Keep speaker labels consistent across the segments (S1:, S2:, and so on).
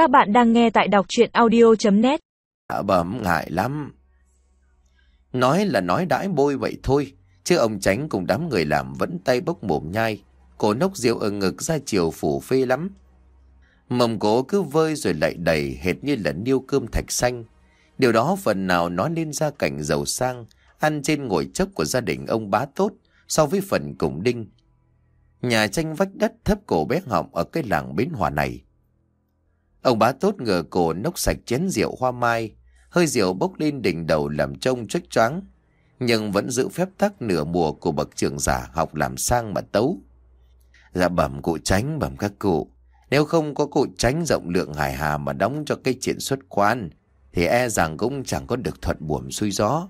S1: Các bạn đang nghe tại đọc chuyện audio.net
S2: Dạ bẩm ngại lắm. Nói là nói đãi bôi vậy thôi, chứ ông tránh cùng đám người làm vẫn tay bốc mồm nhai, cổ nốc rượu ở ngực ra chiều phủ phê lắm. Mầm cổ cứ vơi rồi lại đầy hệt như là niêu cơm thạch xanh. Điều đó phần nào nói lên ra cảnh giàu sang, ăn trên ngồi chốc của gia đình ông bá tốt so với phần củng đinh. Nhà tranh vách đất thấp cổ bé họng ở cái làng bến hòa này. Ông bá tốt ngờ cổ nốc sạch chén rượu hoa mai, hơi rượu bốc lên đỉnh đầu làm trông trách choáng, nhưng vẫn giữ phép tắc nửa mùa của bậc trưởng giả học làm sang mà tấu. Dạ bẩm cụ tránh bẩm các cụ, nếu không có cụ tránh rộng lượng hài hà mà đóng cho cái chuyện xuất quan, thì e rằng cũng chẳng có được thuận buồm xuôi gió.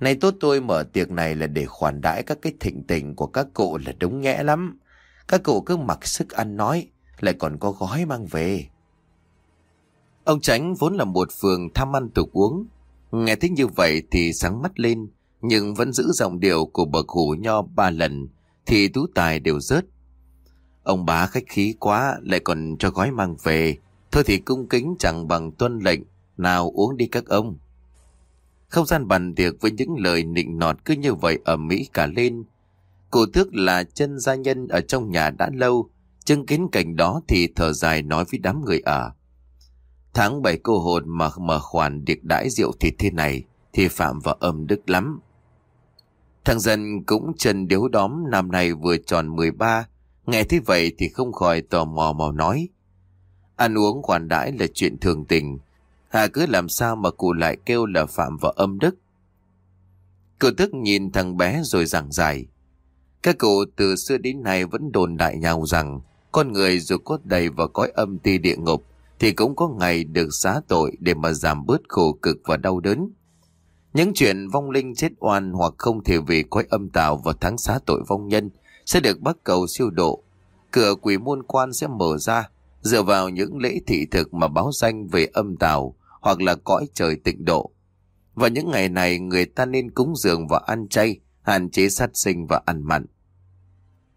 S2: Này tốt tôi mở tiệc này là để khoản đãi các cái thịnh tình của các cụ là đúng nghĩa lắm. Các cụ cứ mặc sức ăn nói, lại còn có gói mang về. Ông Tránh vốn là một phường tham ăn tục uống. Nghe thấy như vậy thì sáng mắt lên, nhưng vẫn giữ giọng điệu của bậc hủ nho ba lần, thì tú tài đều rớt. Ông bá khách khí quá, lại còn cho gói mang về. Thôi thì cung kính chẳng bằng tuân lệnh, nào uống đi các ông. Không gian bàn tiệc với những lời nịnh nọt cứ như vậy ở Mỹ cả lên. Cụ tước là chân gia nhân ở trong nhà đã lâu, chứng kiến cảnh đó thì thở dài nói với đám người ở. Tháng bảy cô hồn mà mở khoản điệp đãi rượu thịt thế này thì phạm vào âm đức lắm. Thằng dân cũng chân điếu đóm năm nay vừa tròn 13, nghe thế vậy thì không khỏi tò mò mò nói. Ăn uống khoản đãi là chuyện thường tình, Hà cứ làm sao mà cụ lại kêu là phạm vào âm đức. Cụ tức nhìn thằng bé rồi giảng giải. Các cụ từ xưa đến nay vẫn đồn đại nhau rằng con người dù có đầy vào cõi âm ti địa ngục thì cũng có ngày được xá tội để mà giảm bớt khổ cực và đau đớn. Những chuyện vong linh chết oan hoặc không thể về cõi âm tào vào tháng xá tội vong nhân sẽ được bắt cầu siêu độ. Cửa quỷ môn quan sẽ mở ra dựa vào những lễ thị thực mà báo danh về âm tào hoặc là cõi trời tịnh độ. Và những ngày này người ta nên cúng dường và ăn chay, hạn chế sát sinh và ăn mặn.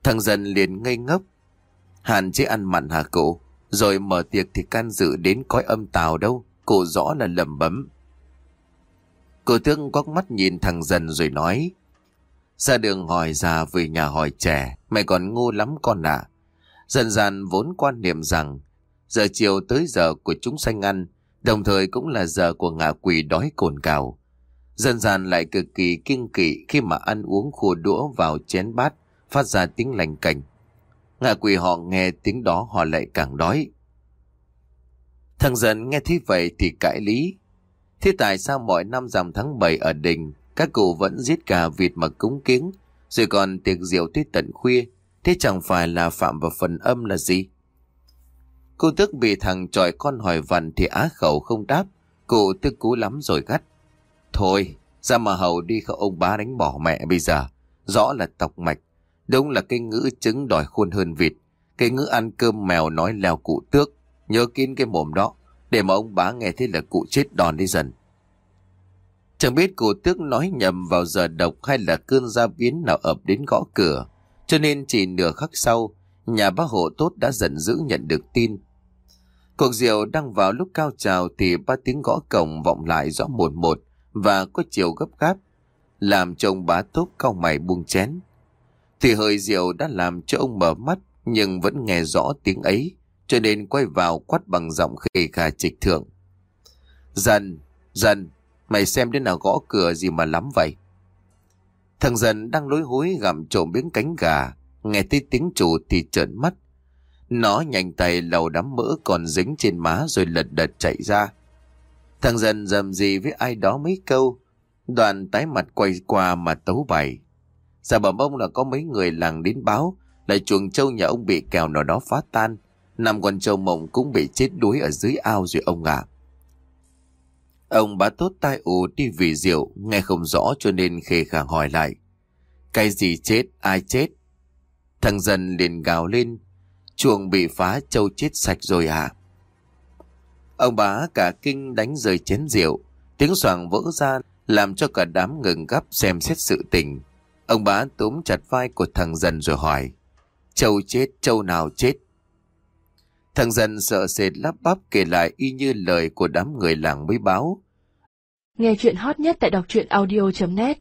S2: Thằng dần liền ngây ngốc. Hạn chế ăn mặn hả cậu? Rồi mở tiệc thì can dự đến cõi âm tào đâu, cụ rõ là lầm bấm. Cô tướng quắc mắt nhìn thằng dần rồi nói. Ra đường hỏi già về nhà hỏi trẻ, mày còn ngu lắm con ạ. Dần dần vốn quan niệm rằng, giờ chiều tới giờ của chúng sanh ăn, đồng thời cũng là giờ của ngạ quỷ đói cồn cào. Dần dần lại cực kỳ kiêng kỵ khi mà ăn uống khua đũa vào chén bát, phát ra tiếng lành cảnh. Ngạ quỷ họ nghe tiếng đó họ lại càng đói. Thằng dần nghe thế vậy thì cãi lý. Thế tại sao mỗi năm rằm tháng 7 ở đình, các cụ vẫn giết gà vịt mà cúng kiến, rồi còn tiệc rượu tới tận khuya, thế chẳng phải là phạm vào phần âm là gì? Cô tức bị thằng tròi con hỏi vằn thì á khẩu không đáp, cụ tức cú lắm rồi gắt. Thôi, ra mà hầu đi không ông bá đánh bỏ mẹ bây giờ, rõ là tộc mạch, đúng là cái ngữ trứng đòi khuôn hơn vịt, cái ngữ ăn cơm mèo nói leo cụ tước, nhớ kín cái mồm đó, để mà ông bá nghe thấy là cụ chết đòn đi dần. Chẳng biết cụ tước nói nhầm vào giờ độc hay là cơn gia biến nào ập đến gõ cửa, cho nên chỉ nửa khắc sau, nhà bác hộ tốt đã giận dữ nhận được tin. Cuộc rượu đang vào lúc cao trào thì ba tiếng gõ cổng vọng lại rõ một một và có chiều gấp gáp, làm chồng bá tốt cao mày buông chén. Thì hơi rượu đã làm cho ông mở mắt nhưng vẫn nghe rõ tiếng ấy, cho nên quay vào quát bằng giọng khề khà trịch thượng. Dần, dần, mày xem đến nào gõ cửa gì mà lắm vậy? Thằng dần đang lối hối gặm trộm miếng cánh gà, nghe thấy tiếng chủ thì trợn mắt. Nó nhanh tay lầu đám mỡ còn dính trên má rồi lật đật chạy ra. Thằng dần dầm gì với ai đó mấy câu, đoàn tái mặt quay qua mà tấu bày. Dạ Giả bẩm ông là có mấy người làng đến báo, là chuồng trâu nhà ông bị kèo nào đó phá tan, năm con trâu mộng cũng bị chết đuối ở dưới ao rồi ông ạ. Ông bá tốt tai ù đi vì rượu, nghe không rõ cho nên khề khàng hỏi lại. Cái gì chết, ai chết? Thằng dần liền gào lên, chuồng bị phá trâu chết sạch rồi à? Ông bá cả kinh đánh rơi chén rượu, tiếng soảng vỡ ra làm cho cả đám ngừng gấp xem xét sự tình. Ông bá túm chặt vai của thằng dần rồi hỏi, Châu chết, Châu nào chết? Thằng dần sợ sệt lắp bắp kể lại y như lời của đám người làng mới báo.
S3: Nghe chuyện hot nhất tại đọc truyện audio.net